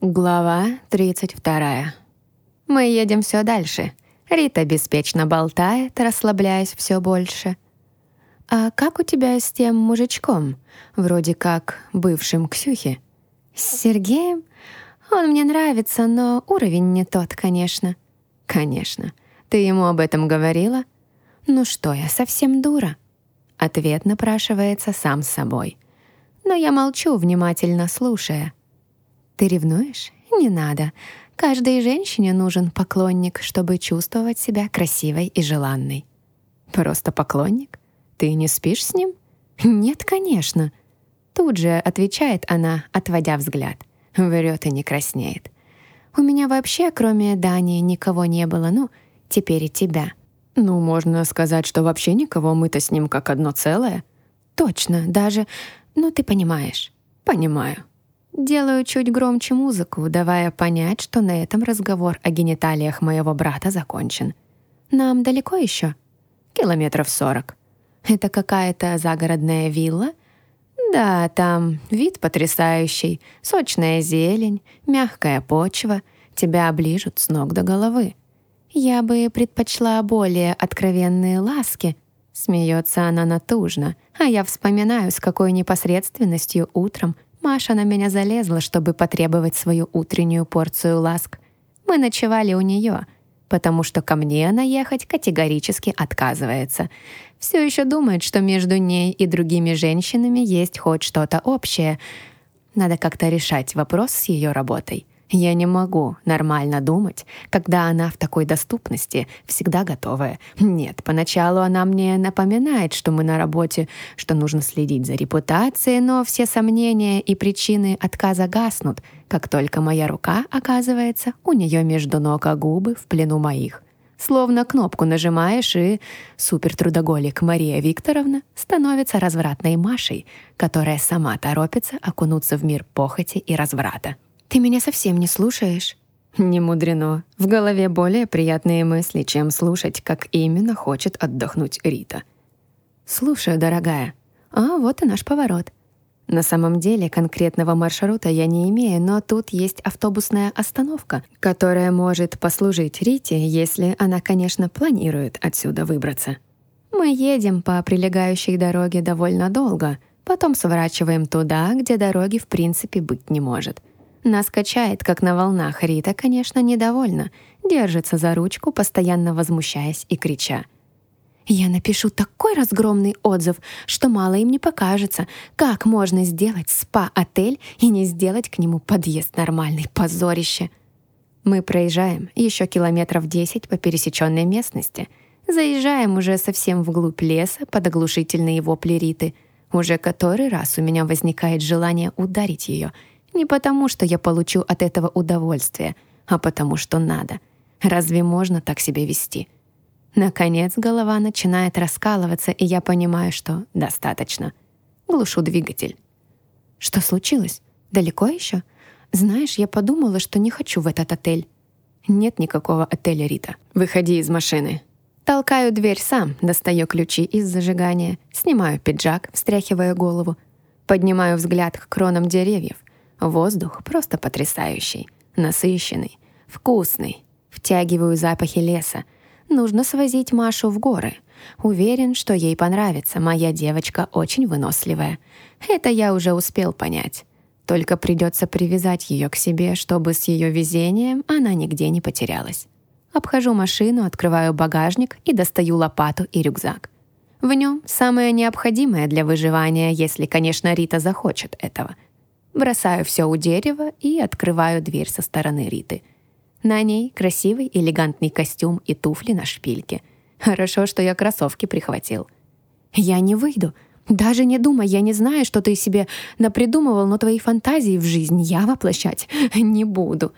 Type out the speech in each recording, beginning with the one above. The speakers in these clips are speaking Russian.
Глава 32. Мы едем все дальше. Рита беспечно болтает, расслабляясь все больше. «А как у тебя с тем мужичком? Вроде как бывшим Ксюхи?» «С Сергеем? Он мне нравится, но уровень не тот, конечно». «Конечно. Ты ему об этом говорила?» «Ну что, я совсем дура?» Ответ напрашивается сам собой. Но я молчу, внимательно слушая — ты ревнуешь? Не надо. Каждой женщине нужен поклонник, чтобы чувствовать себя красивой и желанной. Просто поклонник? Ты не спишь с ним? Нет, конечно. Тут же отвечает она, отводя взгляд. Врет и не краснеет. У меня вообще, кроме Дани, никого не было. Ну, теперь и тебя. Ну, можно сказать, что вообще никого, мы-то с ним как одно целое. Точно, даже... Ну, ты понимаешь. Понимаю. Делаю чуть громче музыку, давая понять, что на этом разговор о гениталиях моего брата закончен. Нам далеко еще? Километров сорок. Это какая-то загородная вилла? Да, там вид потрясающий, сочная зелень, мягкая почва, тебя оближут с ног до головы. Я бы предпочла более откровенные ласки. Смеется она натужно, а я вспоминаю, с какой непосредственностью утром Маша на меня залезла, чтобы потребовать свою утреннюю порцию ласк. Мы ночевали у нее, потому что ко мне она ехать категорически отказывается. Все еще думает, что между ней и другими женщинами есть хоть что-то общее. Надо как-то решать вопрос с ее работой. Я не могу нормально думать, когда она в такой доступности, всегда готовая. Нет, поначалу она мне напоминает, что мы на работе, что нужно следить за репутацией, но все сомнения и причины отказа гаснут, как только моя рука оказывается у нее между ног, а губы в плену моих. Словно кнопку нажимаешь, и супертрудоголик Мария Викторовна становится развратной Машей, которая сама торопится окунуться в мир похоти и разврата. Ты меня совсем не слушаешь?» Не мудрено. В голове более приятные мысли, чем слушать, как именно хочет отдохнуть Рита. «Слушаю, дорогая. А, вот и наш поворот. На самом деле конкретного маршрута я не имею, но тут есть автобусная остановка, которая может послужить Рите, если она, конечно, планирует отсюда выбраться. Мы едем по прилегающей дороге довольно долго, потом сворачиваем туда, где дороги в принципе быть не может — нас качает, как на волнах. Рита, конечно, недовольна. Держится за ручку, постоянно возмущаясь и крича. «Я напишу такой разгромный отзыв, что мало им не покажется. Как можно сделать спа-отель и не сделать к нему подъезд нормальный? Позорище!» Мы проезжаем еще километров десять по пересеченной местности. Заезжаем уже совсем вглубь леса под оглушительные вопли Риты. Уже который раз у меня возникает желание ударить ее — не потому, что я получу от этого удовольствие, а потому, что надо. Разве можно так себя вести? Наконец голова начинает раскалываться, и я понимаю, что достаточно. Глушу двигатель. Что случилось? Далеко еще? Знаешь, я подумала, что не хочу в этот отель. Нет никакого отеля, Рита. Выходи из машины. Толкаю дверь сам, достаю ключи из зажигания, снимаю пиджак, встряхивая голову, поднимаю взгляд к кронам деревьев. Воздух просто потрясающий, насыщенный, вкусный. Втягиваю запахи леса. Нужно свозить Машу в горы. Уверен, что ей понравится, моя девочка очень выносливая. Это я уже успел понять. Только придется привязать ее к себе, чтобы с ее везением она нигде не потерялась. Обхожу машину, открываю багажник и достаю лопату и рюкзак. В нем самое необходимое для выживания, если, конечно, Рита захочет этого — Бросаю все у дерева и открываю дверь со стороны Риты. На ней красивый элегантный костюм и туфли на шпильке. Хорошо, что я кроссовки прихватил. «Я не выйду. Даже не думай, я не знаю, что ты себе напридумывал, но твои фантазии в жизнь я воплощать не буду».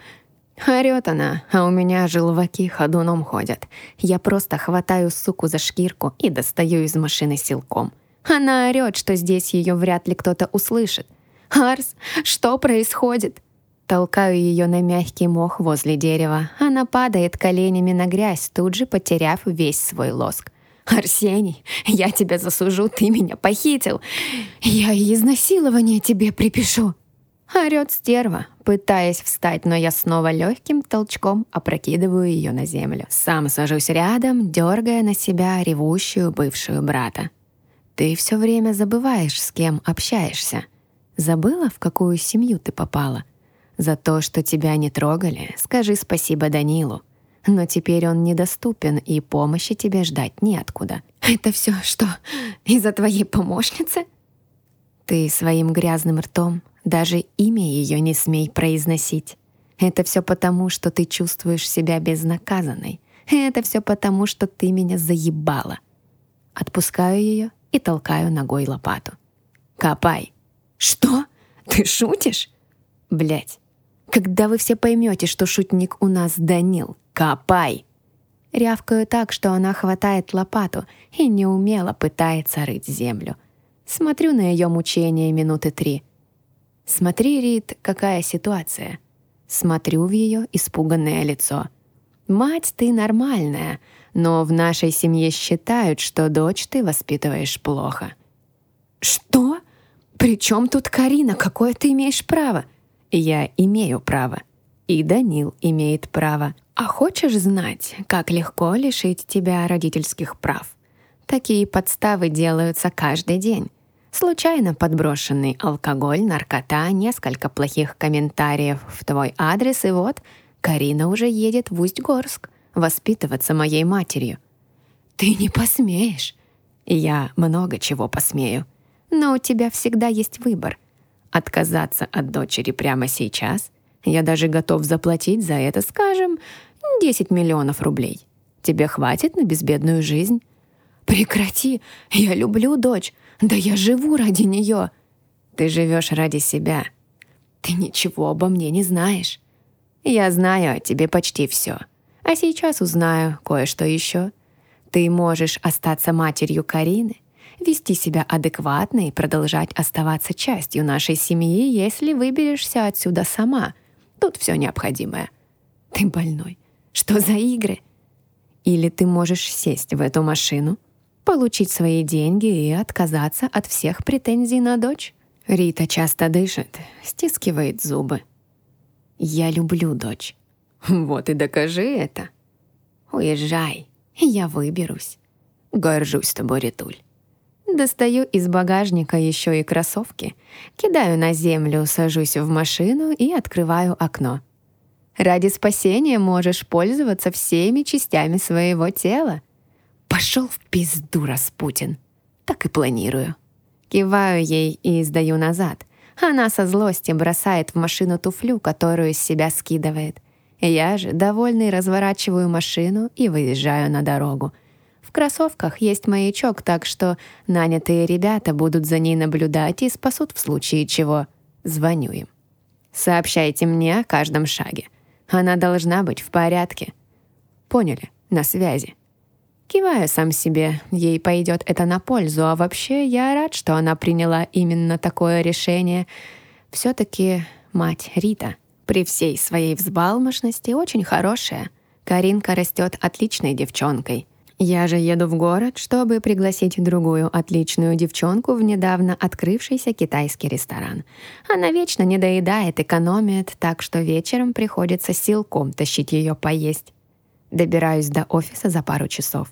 Орёт она, а у меня желваки ходуном ходят. Я просто хватаю суку за шкирку и достаю из машины силком. Она орёт, что здесь ее вряд ли кто-то услышит. «Арс, что происходит?» Толкаю ее на мягкий мох возле дерева. Она падает коленями на грязь, тут же потеряв весь свой лоск. «Арсений, я тебя засужу, ты меня похитил. Я и изнасилование тебе припишу». Орёт стерва, пытаясь встать, но я снова легким толчком опрокидываю ее на землю. Сам сажусь рядом, дергая на себя ревущую бывшую брата. Ты все время забываешь, с кем общаешься. Забыла, в какую семью ты попала? За то, что тебя не трогали, скажи спасибо Данилу. Но теперь он недоступен, и помощи тебе ждать неоткуда. Это все что, из-за твоей помощницы? Ты своим грязным ртом даже имя ее не смей произносить. Это все потому, что ты чувствуешь себя безнаказанной. Это все потому, что ты меня заебала. Отпускаю ее и толкаю ногой лопату. «Копай!» «Что? Ты шутишь?» Блять, когда вы все поймете, что шутник у нас Данил, копай!» Рявкаю так, что она хватает лопату и неумело пытается рыть землю. Смотрю на ее мучения минуты три. «Смотри, Рит, какая ситуация!» Смотрю в ее испуганное лицо. «Мать ты нормальная, но в нашей семье считают, что дочь ты воспитываешь плохо». «Что? При чем тут Карина? Какое ты имеешь право?» «Я имею право. И Данил имеет право. А хочешь знать, как легко лишить тебя родительских прав? Такие подставы делаются каждый день. Случайно подброшенный алкоголь, наркота, несколько плохих комментариев в твой адрес, и вот Карина уже едет в Усть-Горск воспитываться моей матерью. Ты не посмеешь. Я много чего посмею. Но у тебя всегда есть выбор. Отказаться от дочери прямо сейчас. Я даже готов заплатить за это, скажем, 10 миллионов рублей. Тебе хватит на безбедную жизнь? Прекрати, я люблю дочь. Да я живу ради нее. Ты живешь ради себя. Ты ничего обо мне не знаешь. Я знаю о тебе почти все. А сейчас узнаю кое-что еще. Ты можешь остаться матерью Карины, вести себя адекватно и продолжать оставаться частью нашей семьи, если выберешься отсюда сама. Тут все необходимое. Ты больной. Что за игры? Или ты можешь сесть в эту машину, получить свои деньги и отказаться от всех претензий на дочь? Рита часто дышит, стискивает зубы. Я люблю дочь. Вот и докажи это. Уезжай, я выберусь. Горжусь тобой, Ритуль. Достаю из багажника еще и кроссовки, кидаю на землю, сажусь в машину и открываю окно. Ради спасения можешь пользоваться всеми частями своего тела. Пошел в пизду, Распутин. Так и планирую. Киваю ей и сдаю назад. Она со злости бросает в машину туфлю, которую из себя скидывает. Я же, довольный, разворачиваю машину и выезжаю на дорогу — в кроссовках есть маячок, так что нанятые ребята будут за ней наблюдать и спасут в случае чего. Звоню им. Сообщайте мне о каждом шаге. Она должна быть в порядке. Поняли? На связи. Киваю сам себе, ей пойдет это на пользу, а вообще я рад, что она приняла именно такое решение. Все-таки мать Рита, при всей своей взбалмошности, очень хорошая. Каринка растет отличной девчонкой. Я же еду в город, чтобы пригласить другую отличную девчонку в недавно открывшийся китайский ресторан. Она вечно не доедает, экономит, так что вечером приходится силком тащить ее поесть. Добираюсь до офиса за пару часов.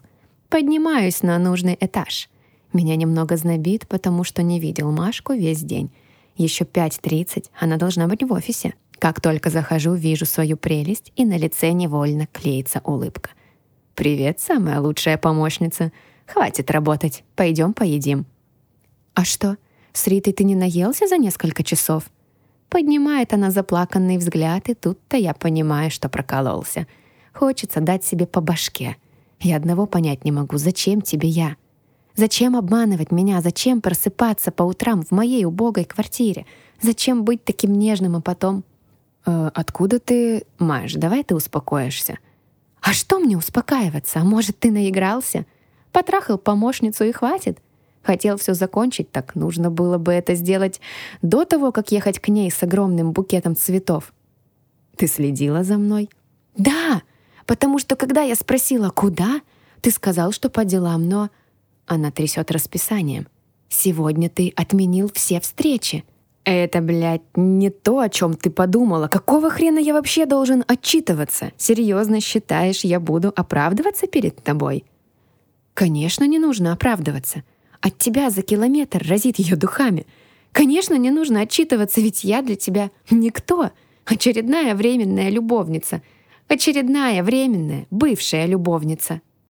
Поднимаюсь на нужный этаж. Меня немного знобит, потому что не видел Машку весь день. Еще 5.30 она должна быть в офисе. Как только захожу, вижу свою прелесть, и на лице невольно клеится улыбка. «Привет, самая лучшая помощница. Хватит работать. Пойдем поедим». «А что, с Ритой ты не наелся за несколько часов?» Поднимает она заплаканный взгляд, и тут-то я понимаю, что прокололся. Хочется дать себе по башке. Я одного понять не могу, зачем тебе я? Зачем обманывать меня? Зачем просыпаться по утрам в моей убогой квартире? Зачем быть таким нежным, а потом... «Э, «Откуда ты...» «Маш, давай ты успокоишься. А что мне успокаиваться? А может, ты наигрался? Потрахал помощницу и хватит? Хотел все закончить, так нужно было бы это сделать до того, как ехать к ней с огромным букетом цветов. Ты следила за мной? Да, потому что когда я спросила, куда, ты сказал, что по делам, но... Она трясет расписанием. Сегодня ты отменил все встречи. Это, блядь, не то, о чем ты подумала. Какого хрена я вообще должен отчитываться? Серьезно считаешь, я буду оправдываться перед тобой? Конечно, не нужно оправдываться. От тебя за километр разит ее духами. Конечно, не нужно отчитываться, ведь я для тебя никто. Очередная временная любовница. Очередная временная бывшая любовница.